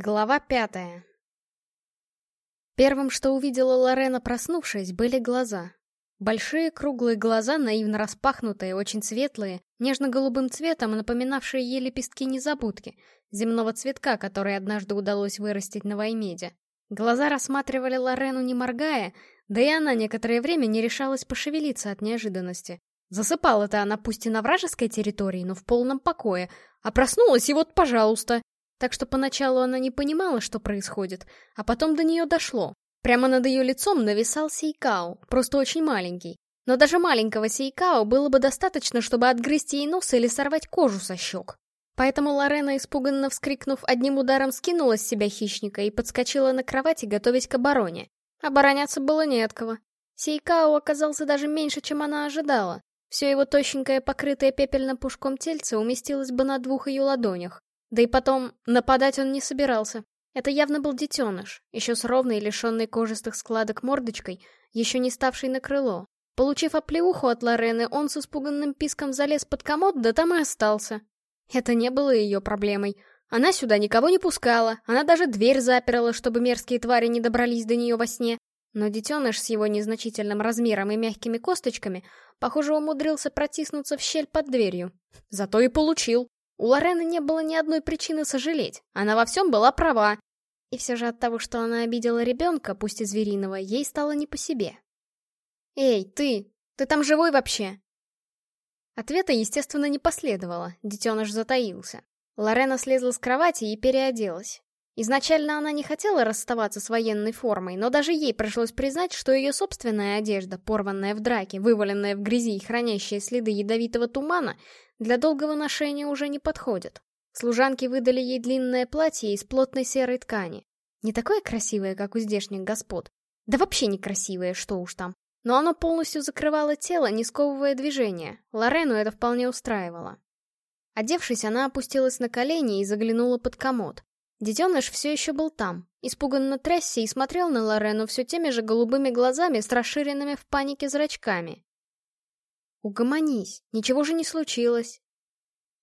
Глава пятая Первым, что увидела Лорена, проснувшись, были глаза. Большие круглые глаза, наивно распахнутые, очень светлые, нежно-голубым цветом, напоминавшие ей лепестки незабудки, земного цветка, который однажды удалось вырастить на Ваймеде. Глаза рассматривали Лорену не моргая, да и она некоторое время не решалась пошевелиться от неожиданности. Засыпала-то она пусть и на вражеской территории, но в полном покое, а проснулась и вот, пожалуйста. Так что поначалу она не понимала, что происходит, а потом до нее дошло. Прямо над ее лицом нависал Сейкао, просто очень маленький. Но даже маленького Сейкао было бы достаточно, чтобы отгрызть ей нос или сорвать кожу со щек. Поэтому Лорена, испуганно вскрикнув, одним ударом скинула с себя хищника и подскочила на кровати, готовясь к обороне. Обороняться было не от кого. Сейкао оказался даже меньше, чем она ожидала. Все его тощенькое, покрытое пепельным пушком тельце уместилось бы на двух ее ладонях. Да и потом, нападать он не собирался. Это явно был детеныш, еще с ровной, лишенной кожистых складок мордочкой, еще не ставший на крыло. Получив оплеуху от Лорены, он с испуганным писком залез под комод, да там и остался. Это не было ее проблемой. Она сюда никого не пускала, она даже дверь заперла, чтобы мерзкие твари не добрались до нее во сне. Но детеныш с его незначительным размером и мягкими косточками, похоже, умудрился протиснуться в щель под дверью. Зато и получил. У Лорены не было ни одной причины сожалеть, она во всем была права. И все же от того, что она обидела ребенка, пусть и звериного, ей стало не по себе. «Эй, ты! Ты там живой вообще?» Ответа, естественно, не последовало, детеныш затаился. Лорена слезла с кровати и переоделась. Изначально она не хотела расставаться с военной формой, но даже ей пришлось признать, что ее собственная одежда, порванная в драке, вываленная в грязи и хранящая следы ядовитого тумана, для долгого ношения уже не подходит. Служанки выдали ей длинное платье из плотной серой ткани. Не такое красивое, как у здешних господ. Да вообще некрасивое, что уж там. Но оно полностью закрывало тело, не сковывая движения. Лорену это вполне устраивало. Одевшись, она опустилась на колени и заглянула под комод. Детеныш все еще был там, испуганно трясся и смотрел на Лорену все теми же голубыми глазами с расширенными в панике зрачками. «Угомонись, ничего же не случилось».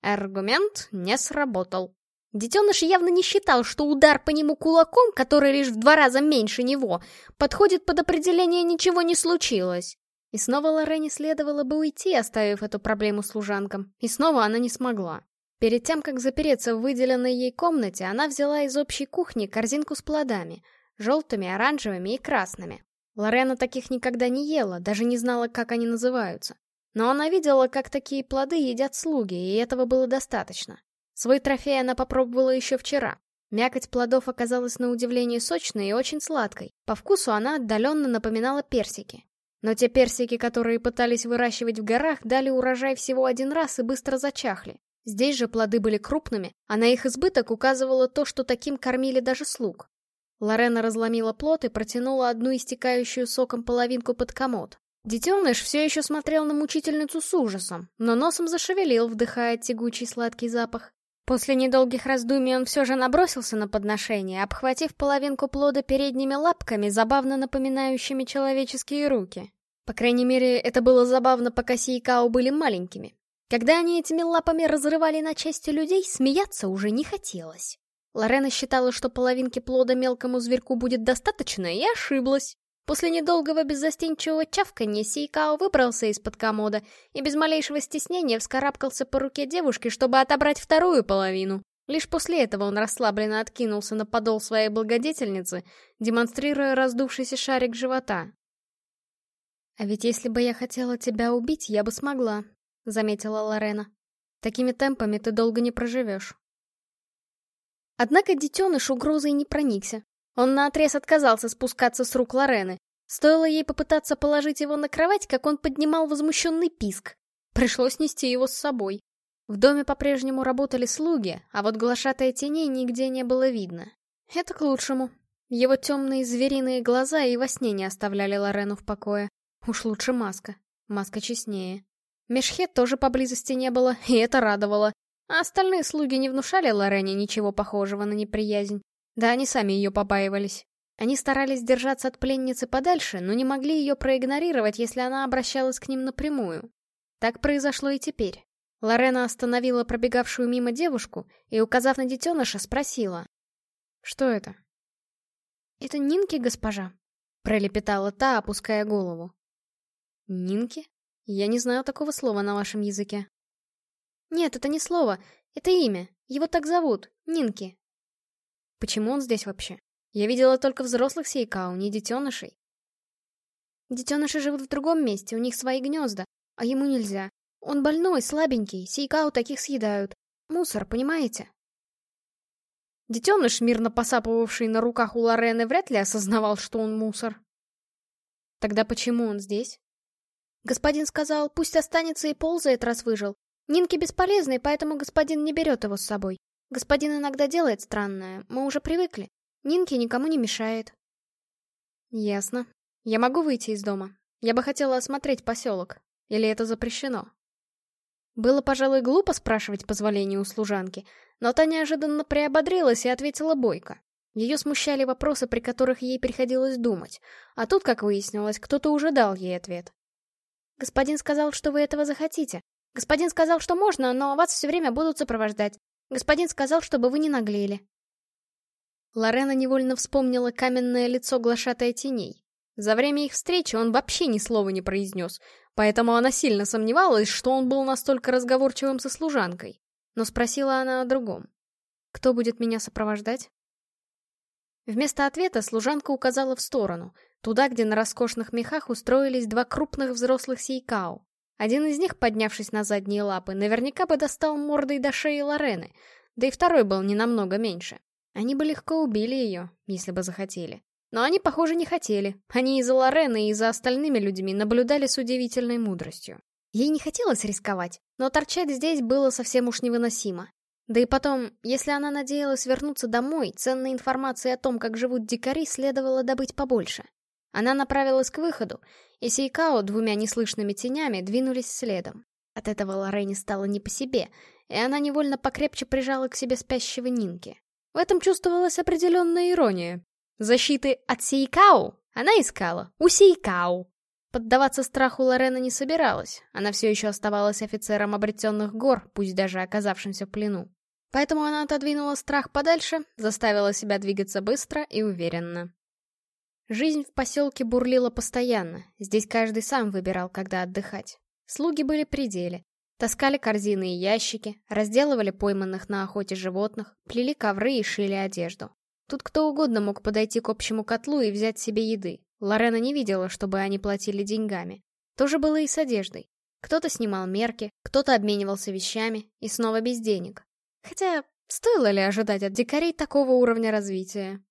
Аргумент не сработал. Детеныш явно не считал, что удар по нему кулаком, который лишь в два раза меньше него, подходит под определение «ничего не случилось». И снова Лорене следовало бы уйти, оставив эту проблему служанкам. И снова она не смогла. Перед тем, как запереться в выделенной ей комнате, она взяла из общей кухни корзинку с плодами. Желтыми, оранжевыми и красными. Лорена таких никогда не ела, даже не знала, как они называются. Но она видела, как такие плоды едят слуги, и этого было достаточно. Свой трофей она попробовала еще вчера. Мякоть плодов оказалась на удивление сочной и очень сладкой. По вкусу она отдаленно напоминала персики. Но те персики, которые пытались выращивать в горах, дали урожай всего один раз и быстро зачахли. Здесь же плоды были крупными, а на их избыток указывало то, что таким кормили даже слуг. Лорена разломила плод и протянула одну истекающую соком половинку под комод. Детеныш все еще смотрел на мучительницу с ужасом, но носом зашевелил, вдыхая тягучий сладкий запах. После недолгих раздумий он все же набросился на подношение, обхватив половинку плода передними лапками, забавно напоминающими человеческие руки. По крайней мере, это было забавно, пока Сейкао были маленькими. Когда они этими лапами разрывали на части людей, смеяться уже не хотелось. Лорена считала, что половинки плода мелкому зверьку будет достаточно, и ошиблась. После недолгого беззастенчивого чавканья Сейкао выбрался из-под комода и без малейшего стеснения вскарабкался по руке девушки, чтобы отобрать вторую половину. Лишь после этого он расслабленно откинулся на подол своей благодетельницы, демонстрируя раздувшийся шарик живота. «А ведь если бы я хотела тебя убить, я бы смогла», — заметила Лорена. «Такими темпами ты долго не проживешь». Однако детеныш угрозой не проникся. Он наотрез отказался спускаться с рук Лорены. Стоило ей попытаться положить его на кровать, как он поднимал возмущенный писк. Пришлось нести его с собой. В доме по-прежнему работали слуги, а вот глашатая теней нигде не было видно. Это к лучшему. Его темные звериные глаза и во сне не оставляли Лорену в покое. Уж лучше маска. Маска честнее. Мешхет тоже поблизости не было, и это радовало. А остальные слуги не внушали Лорене ничего похожего на неприязнь. Да они сами ее побаивались. Они старались держаться от пленницы подальше, но не могли ее проигнорировать, если она обращалась к ним напрямую. Так произошло и теперь. Лорена остановила пробегавшую мимо девушку и, указав на детеныша, спросила. Что это? Это Нинки, госпожа, пролепетала та, опуская голову. Нинки? Я не знаю такого слова на вашем языке. Нет, это не слово, это имя. Его так зовут, Нинки. Почему он здесь вообще? Я видела только взрослых сейкау, не детенышей. Детеныши живут в другом месте, у них свои гнезда, а ему нельзя. Он больной, слабенький, сейкау таких съедают. Мусор, понимаете? Детеныш, мирно посапывавший на руках у Лорены, вряд ли осознавал, что он мусор. Тогда почему он здесь? Господин сказал, пусть останется и ползает, раз выжил. Нинки бесполезный, поэтому господин не берет его с собой. Господин иногда делает странное, мы уже привыкли. Нинки никому не мешает. Ясно. Я могу выйти из дома. Я бы хотела осмотреть поселок. Или это запрещено? Было, пожалуй, глупо спрашивать позволения у служанки, но та неожиданно приободрилась и ответила бойко. Ее смущали вопросы, при которых ей приходилось думать, а тут, как выяснилось, кто-то уже дал ей ответ. «Господин сказал, что вы этого захотите. Господин сказал, что можно, но вас все время будут сопровождать. Господин сказал, чтобы вы не наглели». Лорена невольно вспомнила каменное лицо глашатая теней. За время их встречи он вообще ни слова не произнес, поэтому она сильно сомневалась, что он был настолько разговорчивым со служанкой. Но спросила она о другом. «Кто будет меня сопровождать?» Вместо ответа служанка указала в сторону, туда, где на роскошных мехах устроились два крупных взрослых сейкау. Один из них, поднявшись на задние лапы, наверняка бы достал мордой до шеи Лорены, да и второй был не намного меньше. Они бы легко убили ее, если бы захотели. Но они, похоже, не хотели. Они и за Лорены, и за остальными людьми наблюдали с удивительной мудростью. Ей не хотелось рисковать, но торчать здесь было совсем уж невыносимо. Да и потом, если она надеялась вернуться домой, ценной информации о том, как живут дикари, следовало добыть побольше. Она направилась к выходу, и Сейкао двумя неслышными тенями двинулись следом. От этого Лорене стало не по себе, и она невольно покрепче прижала к себе спящего Нинки. В этом чувствовалась определенная ирония. Защиты от Сейкау она искала у Сейкау. Поддаваться страху Лорена не собиралась, она все еще оставалась офицером обретенных гор, пусть даже оказавшимся в плену. Поэтому она отодвинула страх подальше, заставила себя двигаться быстро и уверенно. Жизнь в поселке бурлила постоянно, здесь каждый сам выбирал, когда отдыхать. Слуги были при деле. Таскали корзины и ящики, разделывали пойманных на охоте животных, плели ковры и шили одежду. Тут кто угодно мог подойти к общему котлу и взять себе еды. Лорена не видела, чтобы они платили деньгами. То же было и с одеждой. Кто-то снимал мерки, кто-то обменивался вещами, и снова без денег. Хотя, стоило ли ожидать от дикарей такого уровня развития?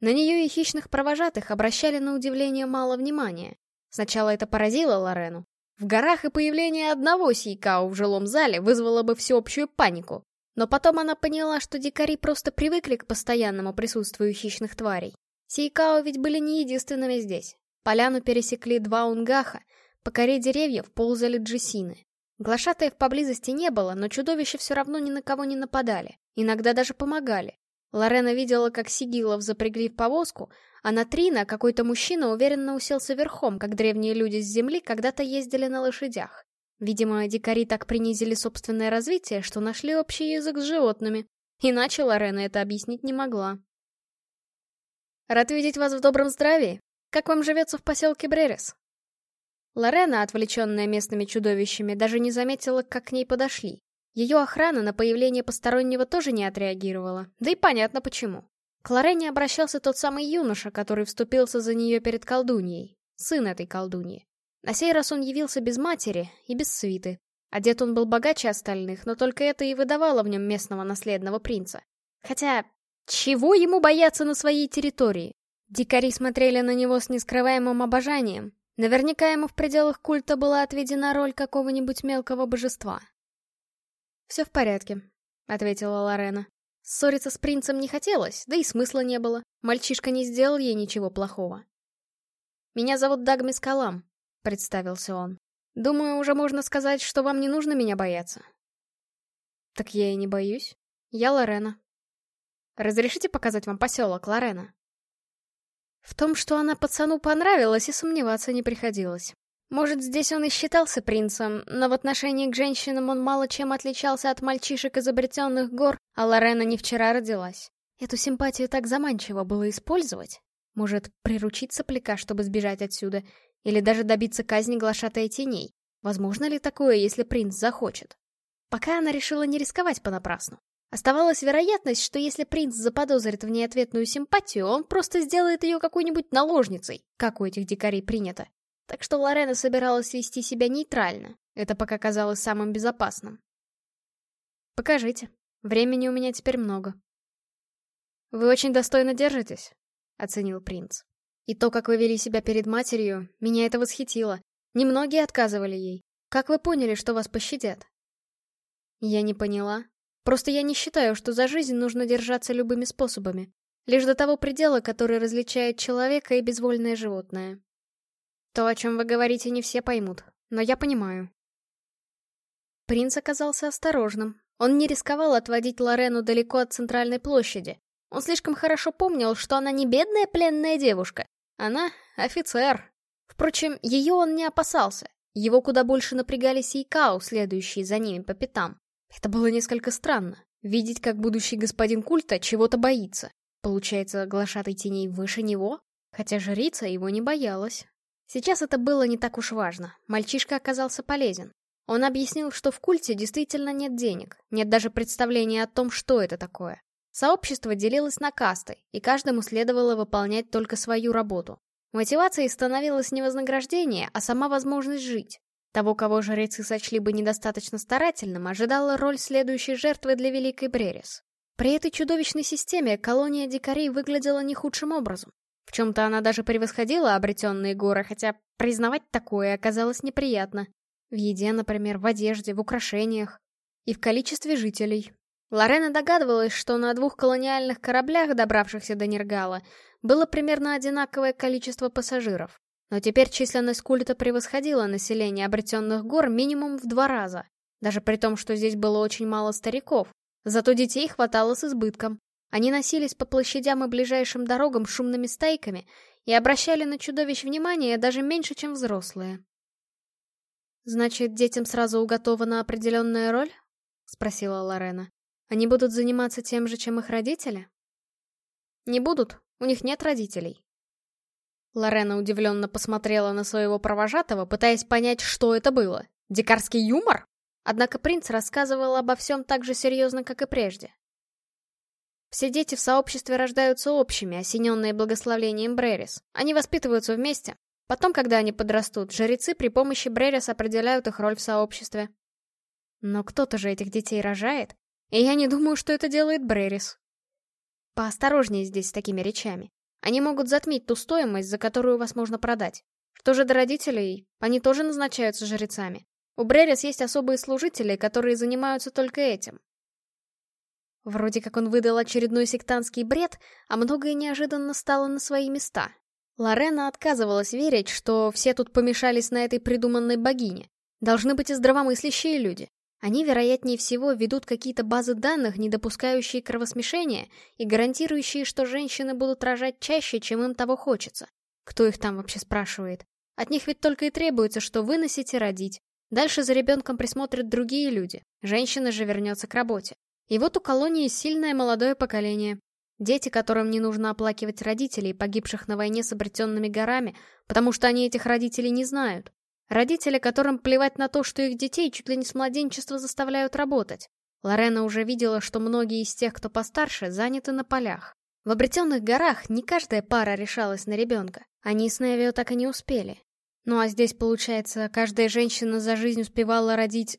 На нее и хищных провожатых обращали на удивление мало внимания. Сначала это поразило Лорену. В горах и появление одного Сейкау в жилом зале вызвало бы всеобщую панику. Но потом она поняла, что дикари просто привыкли к постоянному присутствию хищных тварей. Сейкао ведь были не единственными здесь. Поляну пересекли два унгаха, по коре деревьев ползали джессины. Глашатаев поблизости не было, но чудовища все равно ни на кого не нападали, иногда даже помогали. Лорена видела, как Сигилов запрягли в повозку, а на Трина какой-то мужчина уверенно уселся верхом, как древние люди с земли когда-то ездили на лошадях. Видимо, дикари так принизили собственное развитие, что нашли общий язык с животными. Иначе Лорена это объяснить не могла. «Рад видеть вас в добром здравии. Как вам живется в поселке Бререс?» Лорена, отвлеченная местными чудовищами, даже не заметила, как к ней подошли. Ее охрана на появление постороннего тоже не отреагировала, да и понятно почему. К Лорене обращался тот самый юноша, который вступился за нее перед колдуньей, сын этой колдуньи. На сей раз он явился без матери и без свиты. Одет он был богаче остальных, но только это и выдавало в нем местного наследного принца. Хотя, чего ему бояться на своей территории? Дикари смотрели на него с нескрываемым обожанием. Наверняка ему в пределах культа была отведена роль какого-нибудь мелкого божества. «Все в порядке», — ответила Лорена. Ссориться с принцем не хотелось, да и смысла не было. Мальчишка не сделал ей ничего плохого. «Меня зовут Дагми Скалам», — представился он. «Думаю, уже можно сказать, что вам не нужно меня бояться». «Так я и не боюсь. Я Лорена». «Разрешите показать вам поселок, Лорена?» В том, что она пацану понравилась, и сомневаться не приходилось. Может, здесь он и считался принцем, но в отношении к женщинам он мало чем отличался от мальчишек из обретенных гор, а Лорена не вчера родилась. Эту симпатию так заманчиво было использовать. Может, приручить сопляка, чтобы сбежать отсюда, или даже добиться казни глашатая теней. Возможно ли такое, если принц захочет? Пока она решила не рисковать понапрасну. Оставалась вероятность, что если принц заподозрит в ней ответную симпатию, он просто сделает ее какой-нибудь наложницей, как у этих дикарей принято. Так что Лорена собиралась вести себя нейтрально. Это пока казалось самым безопасным. «Покажите. Времени у меня теперь много». «Вы очень достойно держитесь», — оценил принц. «И то, как вы вели себя перед матерью, меня это восхитило. Немногие отказывали ей. Как вы поняли, что вас пощадят?» Я не поняла. Просто я не считаю, что за жизнь нужно держаться любыми способами. Лишь до того предела, который различает человека и безвольное животное. То, о чем вы говорите, не все поймут, но я понимаю. Принц оказался осторожным. Он не рисковал отводить Лорену далеко от центральной площади. Он слишком хорошо помнил, что она не бедная пленная девушка. Она — офицер. Впрочем, ее он не опасался. Его куда больше напрягали Сейкау, следующие за ними по пятам. Это было несколько странно. Видеть, как будущий господин культа чего-то боится. Получается, глашатай теней выше него? Хотя жрица его не боялась. Сейчас это было не так уж важно. Мальчишка оказался полезен. Он объяснил, что в культе действительно нет денег, нет даже представления о том, что это такое. Сообщество делилось на касты, и каждому следовало выполнять только свою работу. Мотивацией становилось не вознаграждение, а сама возможность жить. Того, кого жрецы сочли бы недостаточно старательным, ожидала роль следующей жертвы для Великой Брерис. При этой чудовищной системе колония дикарей выглядела не худшим образом. В чем-то она даже превосходила обретенные горы, хотя признавать такое оказалось неприятно. В еде, например, в одежде, в украшениях. И в количестве жителей. Лорена догадывалась, что на двух колониальных кораблях, добравшихся до Нергала, было примерно одинаковое количество пассажиров. Но теперь численность культа превосходила население обретенных гор минимум в два раза. Даже при том, что здесь было очень мало стариков. Зато детей хватало с избытком. Они носились по площадям и ближайшим дорогам шумными стайками и обращали на чудовищ внимание даже меньше, чем взрослые. «Значит, детям сразу уготована определенная роль?» — спросила Лорена. «Они будут заниматься тем же, чем их родители?» «Не будут. У них нет родителей. Лорена удивленно посмотрела на своего провожатого, пытаясь понять, что это было. Дикарский юмор? Однако принц рассказывал обо всем так же серьезно, как и прежде. Все дети в сообществе рождаются общими, осененные благословением Брерис. Они воспитываются вместе. Потом, когда они подрастут, жрецы при помощи Брерис определяют их роль в сообществе. Но кто-то же этих детей рожает, и я не думаю, что это делает Брерис. Поосторожнее здесь с такими речами. Они могут затмить ту стоимость, за которую вас можно продать. Что же до родителей, они тоже назначаются жрецами. У Брерис есть особые служители, которые занимаются только этим. Вроде как он выдал очередной сектантский бред, а многое неожиданно стало на свои места. Лорена отказывалась верить, что все тут помешались на этой придуманной богине. Должны быть и здравомыслящие люди. Они, вероятнее всего, ведут какие-то базы данных, не допускающие кровосмешения и гарантирующие, что женщины будут рожать чаще, чем им того хочется. Кто их там вообще спрашивает? От них ведь только и требуется, что выносить и родить. Дальше за ребенком присмотрят другие люди. Женщина же вернется к работе. И вот у колонии сильное молодое поколение. Дети, которым не нужно оплакивать родителей, погибших на войне с обретенными горами, потому что они этих родителей не знают. Родители, которым плевать на то, что их детей чуть ли не с младенчества заставляют работать. Лорена уже видела, что многие из тех, кто постарше, заняты на полях. В обретенных горах не каждая пара решалась на ребенка. Они с Невио так и не успели. Ну а здесь, получается, каждая женщина за жизнь успевала родить...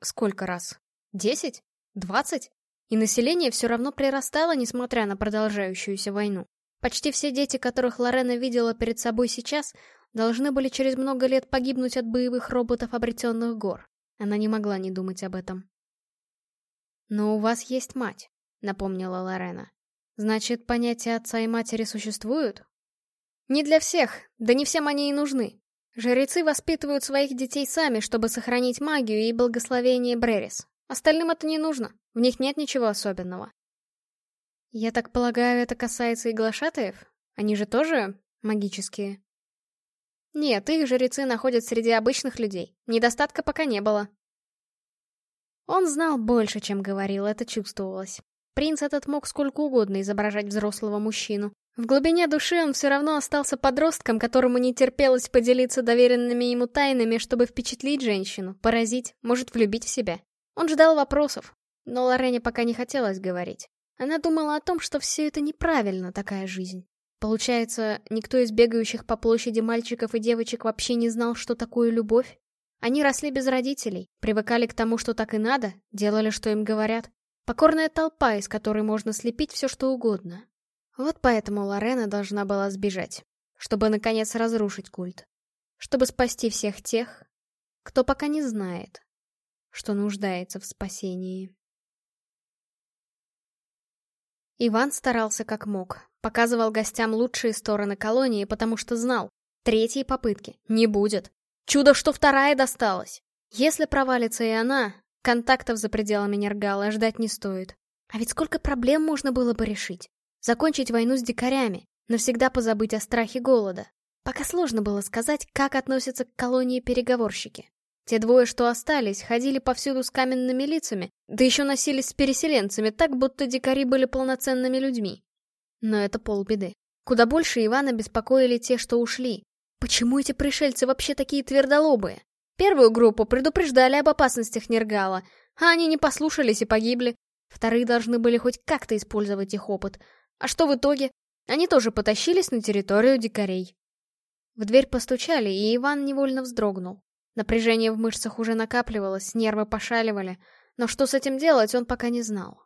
Сколько раз? Десять? Двадцать? И население все равно прирастало, несмотря на продолжающуюся войну. Почти все дети, которых Лорена видела перед собой сейчас, должны были через много лет погибнуть от боевых роботов обретенных гор. Она не могла не думать об этом. «Но у вас есть мать», — напомнила Лорена. «Значит, понятия отца и матери существуют?» «Не для всех, да не всем они и нужны. Жрецы воспитывают своих детей сами, чтобы сохранить магию и благословение Брерис. Остальным это не нужно, в них нет ничего особенного». «Я так полагаю, это касается и глашатаев? Они же тоже магические?» Нет, их жрецы находят среди обычных людей. Недостатка пока не было. Он знал больше, чем говорил, это чувствовалось. Принц этот мог сколько угодно изображать взрослого мужчину. В глубине души он все равно остался подростком, которому не терпелось поделиться доверенными ему тайнами, чтобы впечатлить женщину, поразить, может влюбить в себя. Он ждал вопросов, но Лорене пока не хотелось говорить. Она думала о том, что все это неправильно, такая жизнь. Получается, никто из бегающих по площади мальчиков и девочек вообще не знал, что такое любовь? Они росли без родителей, привыкали к тому, что так и надо, делали, что им говорят. Покорная толпа, из которой можно слепить все, что угодно. Вот поэтому Лорена должна была сбежать, чтобы, наконец, разрушить культ. Чтобы спасти всех тех, кто пока не знает, что нуждается в спасении. Иван старался как мог, показывал гостям лучшие стороны колонии, потому что знал, третьей попытки не будет. Чудо, что вторая досталась. Если провалится и она, контактов за пределами Нергала ждать не стоит. А ведь сколько проблем можно было бы решить. Закончить войну с дикарями, навсегда позабыть о страхе голода. Пока сложно было сказать, как относятся к колонии переговорщики. Те двое, что остались, ходили повсюду с каменными лицами, да еще носились с переселенцами так, будто дикари были полноценными людьми. Но это полбеды. Куда больше Ивана беспокоили те, что ушли. Почему эти пришельцы вообще такие твердолобые? Первую группу предупреждали об опасностях Нергала, а они не послушались и погибли. Вторые должны были хоть как-то использовать их опыт. А что в итоге? Они тоже потащились на территорию дикарей. В дверь постучали, и Иван невольно вздрогнул. Напряжение в мышцах уже накапливалось, нервы пошаливали, но что с этим делать, он пока не знал.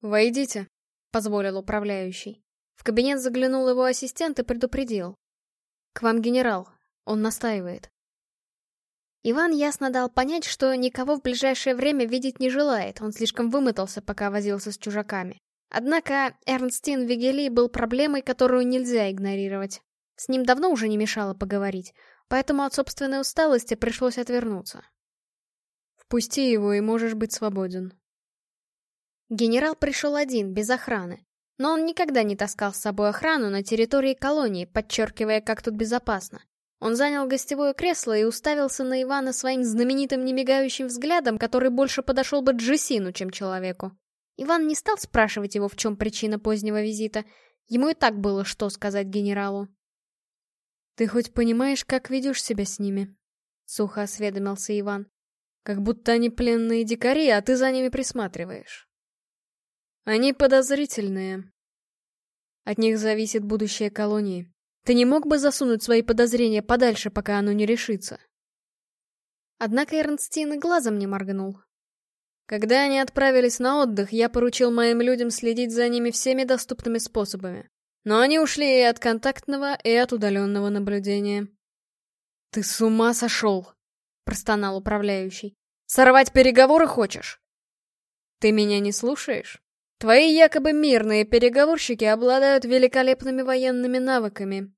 «Войдите», — позволил управляющий. В кабинет заглянул его ассистент и предупредил. «К вам генерал, он настаивает». Иван ясно дал понять, что никого в ближайшее время видеть не желает, он слишком вымотался, пока возился с чужаками. Однако Эрнстин Вигели был проблемой, которую нельзя игнорировать. С ним давно уже не мешало поговорить поэтому от собственной усталости пришлось отвернуться. «Впусти его, и можешь быть свободен». Генерал пришел один, без охраны. Но он никогда не таскал с собой охрану на территории колонии, подчеркивая, как тут безопасно. Он занял гостевое кресло и уставился на Ивана своим знаменитым немигающим взглядом, который больше подошел бы Джессину, чем человеку. Иван не стал спрашивать его, в чем причина позднего визита. Ему и так было что сказать генералу. «Ты хоть понимаешь, как ведешь себя с ними?» — сухо осведомился Иван. «Как будто они пленные дикари, а ты за ними присматриваешь». «Они подозрительные. От них зависит будущее колонии. Ты не мог бы засунуть свои подозрения подальше, пока оно не решится?» Однако Эрнстин и глазом не моргнул. Когда они отправились на отдых, я поручил моим людям следить за ними всеми доступными способами. Но они ушли и от контактного, и от удаленного наблюдения. «Ты с ума сошел!» — простонал управляющий. «Сорвать переговоры хочешь?» «Ты меня не слушаешь? Твои якобы мирные переговорщики обладают великолепными военными навыками».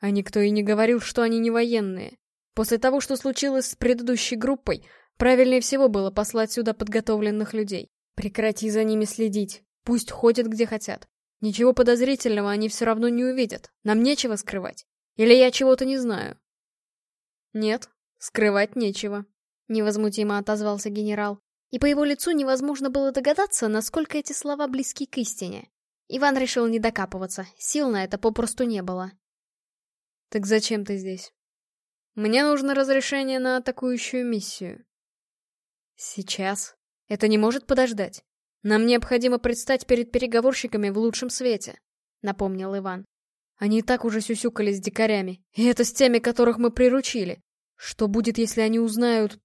А никто и не говорил, что они не военные. После того, что случилось с предыдущей группой, правильнее всего было послать сюда подготовленных людей. Прекрати за ними следить. Пусть ходят где хотят. Ничего подозрительного они все равно не увидят. Нам нечего скрывать. Или я чего-то не знаю? Нет, скрывать нечего. Невозмутимо отозвался генерал. И по его лицу невозможно было догадаться, насколько эти слова близки к истине. Иван решил не докапываться, сил на это попросту не было. «Так зачем ты здесь?» «Мне нужно разрешение на атакующую миссию». «Сейчас? Это не может подождать?» «Нам необходимо предстать перед переговорщиками в лучшем свете», — напомнил Иван. «Они и так уже сюсюкались с дикарями, и это с теми, которых мы приручили. Что будет, если они узнают...»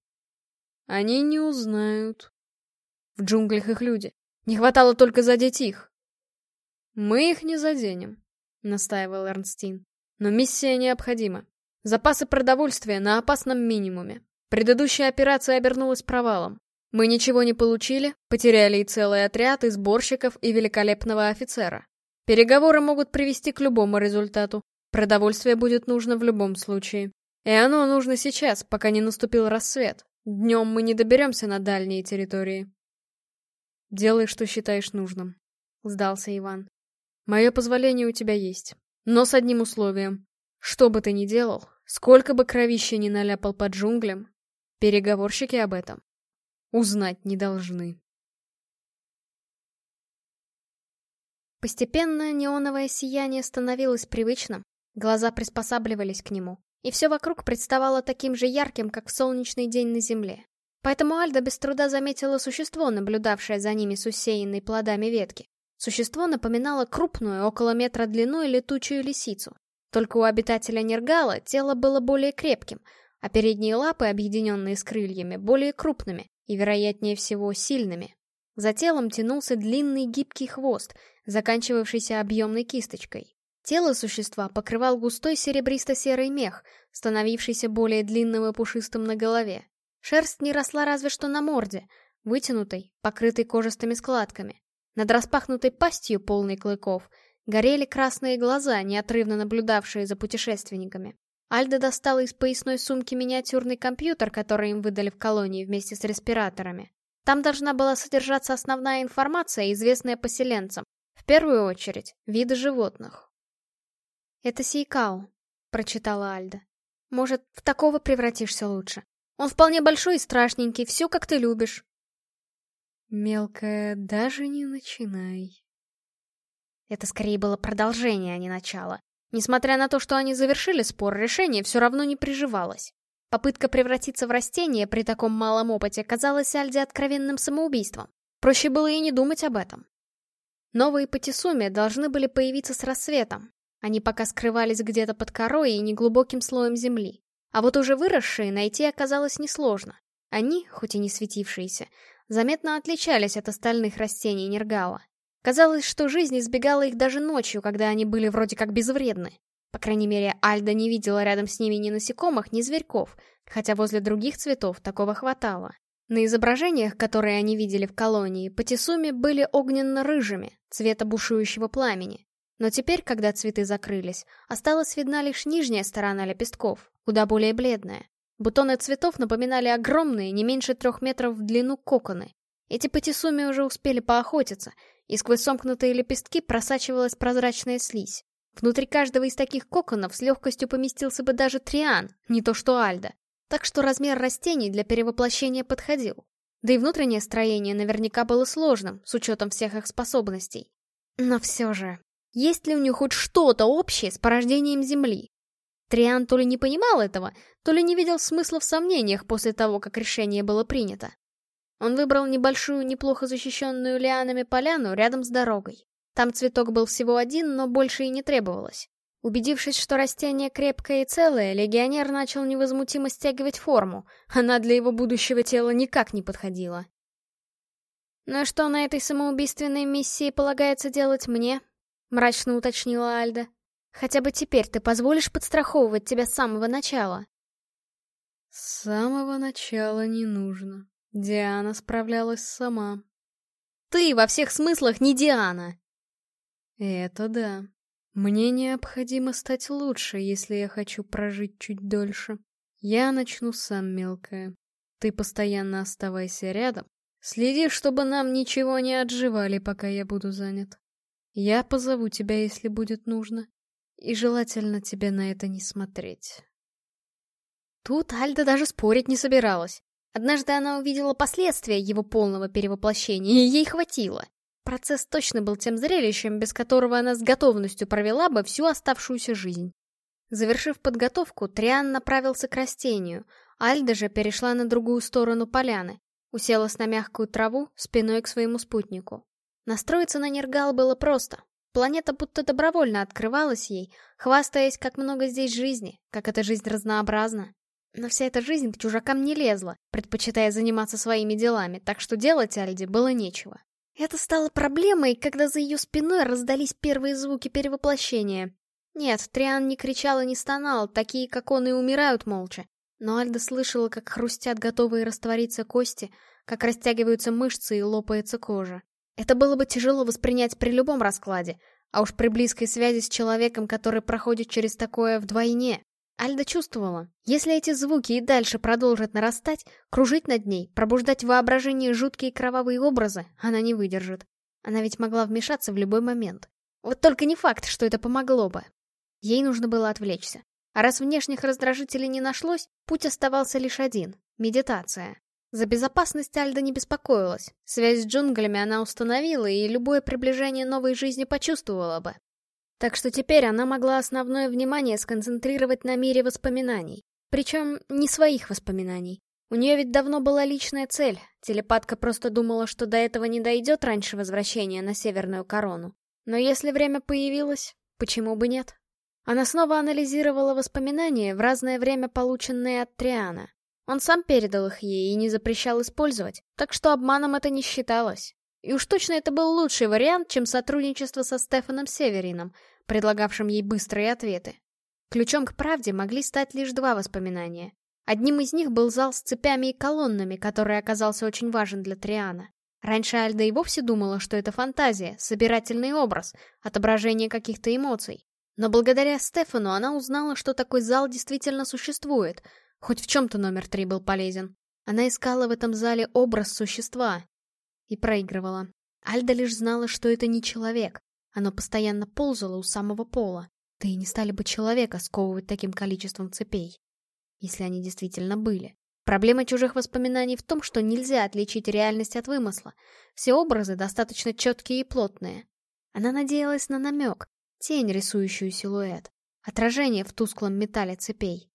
«Они не узнают». В джунглях их люди. Не хватало только задеть их. «Мы их не заденем», — настаивал Эрнстин. «Но миссия необходима. Запасы продовольствия на опасном минимуме. Предыдущая операция обернулась провалом. Мы ничего не получили, потеряли и целый отряд, и сборщиков, и великолепного офицера. Переговоры могут привести к любому результату. Продовольствие будет нужно в любом случае. И оно нужно сейчас, пока не наступил рассвет. Днем мы не доберемся на дальние территории. Делай, что считаешь нужным, — сдался Иван. Мое позволение у тебя есть. Но с одним условием. Что бы ты ни делал, сколько бы кровища ни наляпал под джунглям, переговорщики об этом узнать не должны. Постепенно неоновое сияние становилось привычным, глаза приспосабливались к нему, и все вокруг представало таким же ярким, как в солнечный день на земле. Поэтому Альда без труда заметила существо, наблюдавшее за ними с усеянной плодами ветки. Существо напоминало крупную, около метра длиной, летучую лисицу. Только у обитателя Нергала тело было более крепким, а передние лапы, объединенные с крыльями, более крупными и, вероятнее всего, сильными. За телом тянулся длинный гибкий хвост, заканчивавшийся объемной кисточкой. Тело существа покрывал густой серебристо-серый мех, становившийся более длинным и пушистым на голове. Шерсть не росла разве что на морде, вытянутой, покрытой кожистыми складками. Над распахнутой пастью, полной клыков, горели красные глаза, неотрывно наблюдавшие за путешественниками. Альда достала из поясной сумки миниатюрный компьютер, который им выдали в колонии вместе с респираторами. Там должна была содержаться основная информация, известная поселенцам. В первую очередь, виды животных. «Это Сейкао», — прочитала Альда. «Может, в такого превратишься лучше? Он вполне большой и страшненький, все как ты любишь». «Мелкая, даже не начинай». Это скорее было продолжение, а не начало. Несмотря на то, что они завершили спор, решение все равно не приживалось. Попытка превратиться в растение при таком малом опыте казалась Альде откровенным самоубийством. Проще было и не думать об этом. Новые патисуми должны были появиться с рассветом. Они пока скрывались где-то под корой и неглубоким слоем земли. А вот уже выросшие найти оказалось несложно. Они, хоть и не светившиеся, заметно отличались от остальных растений Нергала. Казалось, что жизнь избегала их даже ночью, когда они были вроде как безвредны. По крайней мере, Альда не видела рядом с ними ни насекомых, ни зверьков, хотя возле других цветов такого хватало. На изображениях, которые они видели в колонии, патисуми были огненно-рыжими, цвета бушующего пламени. Но теперь, когда цветы закрылись, осталась видна лишь нижняя сторона лепестков, куда более бледная. Бутоны цветов напоминали огромные, не меньше трех метров в длину коконы. Эти патисуми уже успели поохотиться, и сквозь сомкнутые лепестки просачивалась прозрачная слизь. Внутри каждого из таких коконов с легкостью поместился бы даже Триан, не то что Альда. Так что размер растений для перевоплощения подходил. Да и внутреннее строение наверняка было сложным, с учетом всех их способностей. Но все же, есть ли у них хоть что-то общее с порождением Земли? Триан то ли не понимал этого, то ли не видел смысла в сомнениях после того, как решение было принято. Он выбрал небольшую, неплохо защищенную лианами поляну рядом с дорогой. Там цветок был всего один, но больше и не требовалось. Убедившись, что растение крепкое и целое, легионер начал невозмутимо стягивать форму. Она для его будущего тела никак не подходила. «Ну и что на этой самоубийственной миссии полагается делать мне?» — мрачно уточнила Альда. «Хотя бы теперь ты позволишь подстраховывать тебя с самого начала?» «С самого начала не нужно. Диана справлялась сама». «Ты во всех смыслах не Диана!» Это да. Мне необходимо стать лучше, если я хочу прожить чуть дольше. Я начну сам, мелкая. Ты постоянно оставайся рядом. Следи, чтобы нам ничего не отживали, пока я буду занят. Я позову тебя, если будет нужно. И желательно тебе на это не смотреть. Тут Альда даже спорить не собиралась. Однажды она увидела последствия его полного перевоплощения, и ей хватило. Процесс точно был тем зрелищем, без которого она с готовностью провела бы всю оставшуюся жизнь. Завершив подготовку, Триан направился к растению, Альда же перешла на другую сторону поляны, уселась на мягкую траву, спиной к своему спутнику. Настроиться на Нергал было просто. Планета будто добровольно открывалась ей, хвастаясь, как много здесь жизни, как эта жизнь разнообразна. Но вся эта жизнь к чужакам не лезла, предпочитая заниматься своими делами, так что делать Альде было нечего. Это стало проблемой, когда за ее спиной раздались первые звуки перевоплощения. Нет, Триан не кричал и не стонал, такие, как он, и умирают молча. Но Альда слышала, как хрустят готовые раствориться кости, как растягиваются мышцы и лопается кожа. Это было бы тяжело воспринять при любом раскладе, а уж при близкой связи с человеком, который проходит через такое вдвойне. Альда чувствовала, если эти звуки и дальше продолжат нарастать, кружить над ней, пробуждать в воображении жуткие кровавые образы, она не выдержит. Она ведь могла вмешаться в любой момент. Вот только не факт, что это помогло бы. Ей нужно было отвлечься. А раз внешних раздражителей не нашлось, путь оставался лишь один — медитация. За безопасность Альда не беспокоилась. Связь с джунглями она установила, и любое приближение новой жизни почувствовала бы. Так что теперь она могла основное внимание сконцентрировать на мире воспоминаний. Причем не своих воспоминаний. У нее ведь давно была личная цель. Телепатка просто думала, что до этого не дойдет раньше возвращения на Северную Корону. Но если время появилось, почему бы нет? Она снова анализировала воспоминания, в разное время полученные от Триана. Он сам передал их ей и не запрещал использовать, так что обманом это не считалось. И уж точно это был лучший вариант, чем сотрудничество со Стефаном Северином, предлагавшим ей быстрые ответы. Ключом к правде могли стать лишь два воспоминания. Одним из них был зал с цепями и колоннами, который оказался очень важен для Триана. Раньше Альда и вовсе думала, что это фантазия, собирательный образ, отображение каких-то эмоций. Но благодаря Стефану она узнала, что такой зал действительно существует, хоть в чем-то номер три был полезен. Она искала в этом зале образ существа и проигрывала. Альда лишь знала, что это не человек. Оно постоянно ползало у самого пола. Да и не стали бы человека сковывать таким количеством цепей. Если они действительно были. Проблема чужих воспоминаний в том, что нельзя отличить реальность от вымысла. Все образы достаточно четкие и плотные. Она надеялась на намек, тень, рисующую силуэт, отражение в тусклом металле цепей.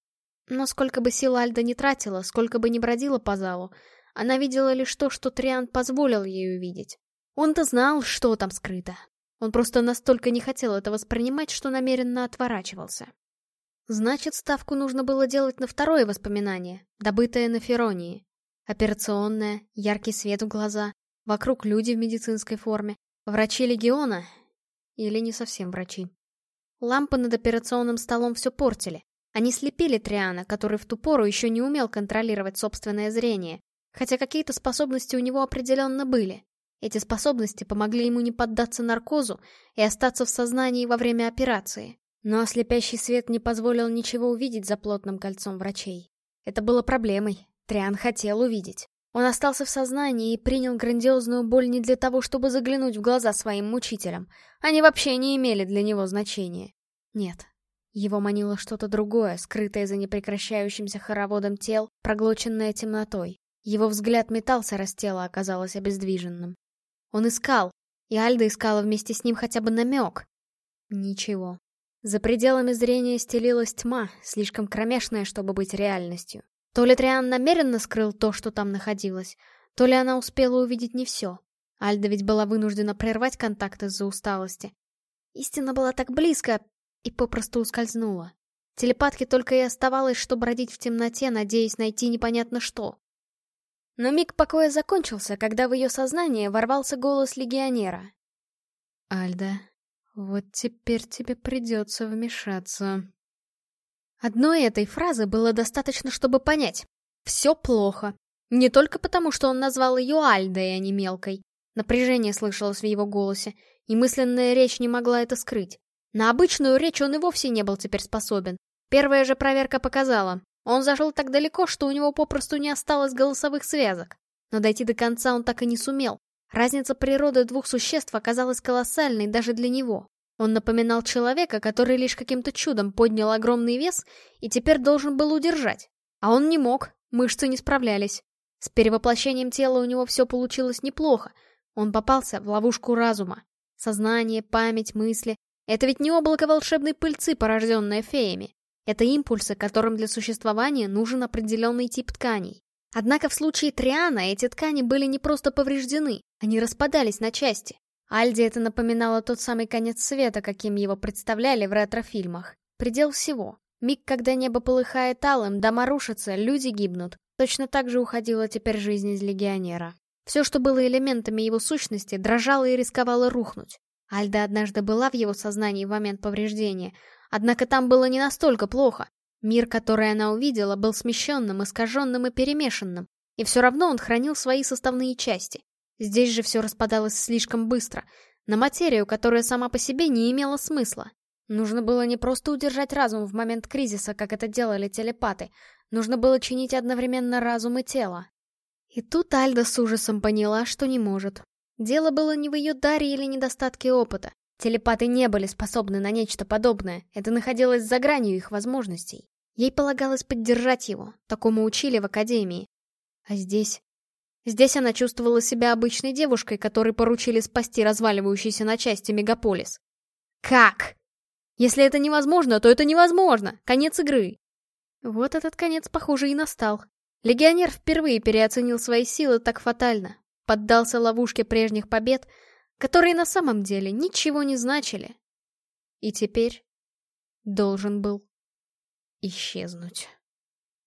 Но сколько бы сил Альда не тратила, сколько бы не бродила по залу, она видела лишь то, что Триан позволил ей увидеть. Он-то знал, что там скрыто. Он просто настолько не хотел это воспринимать, что намеренно отворачивался. Значит, ставку нужно было делать на второе воспоминание, добытое на Феронии. Операционное, яркий свет в глаза, вокруг люди в медицинской форме, врачи Легиона или не совсем врачи. Лампы над операционным столом все портили. Они слепили Триана, который в ту пору еще не умел контролировать собственное зрение, хотя какие-то способности у него определенно были. Эти способности помогли ему не поддаться наркозу и остаться в сознании во время операции. Но ослепящий свет не позволил ничего увидеть за плотным кольцом врачей. Это было проблемой. Триан хотел увидеть. Он остался в сознании и принял грандиозную боль не для того, чтобы заглянуть в глаза своим мучителям. Они вообще не имели для него значения. Нет. Его манило что-то другое, скрытое за непрекращающимся хороводом тел, проглоченное темнотой. Его взгляд метался, раз тело оказалось обездвиженным. Он искал, и Альда искала вместе с ним хотя бы намек. Ничего. За пределами зрения стелилась тьма, слишком кромешная, чтобы быть реальностью. То ли Триан намеренно скрыл то, что там находилось, то ли она успела увидеть не все. Альда ведь была вынуждена прервать контакт из-за усталости. Истина была так близко и попросту ускользнула. Телепатке только и оставалось, что бродить в темноте, надеясь найти непонятно что. Но миг покоя закончился, когда в ее сознание ворвался голос легионера. «Альда, вот теперь тебе придется вмешаться. Одной этой фразы было достаточно, чтобы понять. Все плохо. Не только потому, что он назвал ее Альдой, а не Мелкой. Напряжение слышалось в его голосе, и мысленная речь не могла это скрыть. На обычную речь он и вовсе не был теперь способен. Первая же проверка показала. Он зашел так далеко, что у него попросту не осталось голосовых связок. Но дойти до конца он так и не сумел. Разница природы двух существ оказалась колоссальной даже для него. Он напоминал человека, который лишь каким-то чудом поднял огромный вес и теперь должен был удержать. А он не мог, мышцы не справлялись. С перевоплощением тела у него все получилось неплохо. Он попался в ловушку разума. Сознание, память, мысли — это ведь не облако волшебной пыльцы, порожденное феями. Это импульсы, которым для существования нужен определенный тип тканей. Однако в случае Триана эти ткани были не просто повреждены, они распадались на части. Альде это напоминало тот самый конец света, каким его представляли в ретро-фильмах. Предел всего. Миг, когда небо полыхает алым, дома рушатся, люди гибнут. Точно так же уходила теперь жизнь из легионера. Все, что было элементами его сущности, дрожало и рисковало рухнуть. Альда однажды была в его сознании в момент повреждения, однако там было не настолько плохо. Мир, который она увидела, был смещенным, искаженным и перемешанным, и все равно он хранил свои составные части. Здесь же все распадалось слишком быстро, на материю, которая сама по себе не имела смысла. Нужно было не просто удержать разум в момент кризиса, как это делали телепаты, нужно было чинить одновременно разум и тело. И тут Альда с ужасом поняла, что не может. Дело было не в ее даре или недостатке опыта. Телепаты не были способны на нечто подобное, это находилось за гранью их возможностей. Ей полагалось поддержать его, такому учили в академии. А здесь Здесь она чувствовала себя обычной девушкой, которой поручили спасти разваливающийся на части мегаполис. Как? Если это невозможно, то это невозможно. Конец игры. Вот этот конец, похоже, и настал. Легионер впервые переоценил свои силы так фатально. Поддался ловушке прежних побед, которые на самом деле ничего не значили. И теперь должен был исчезнуть.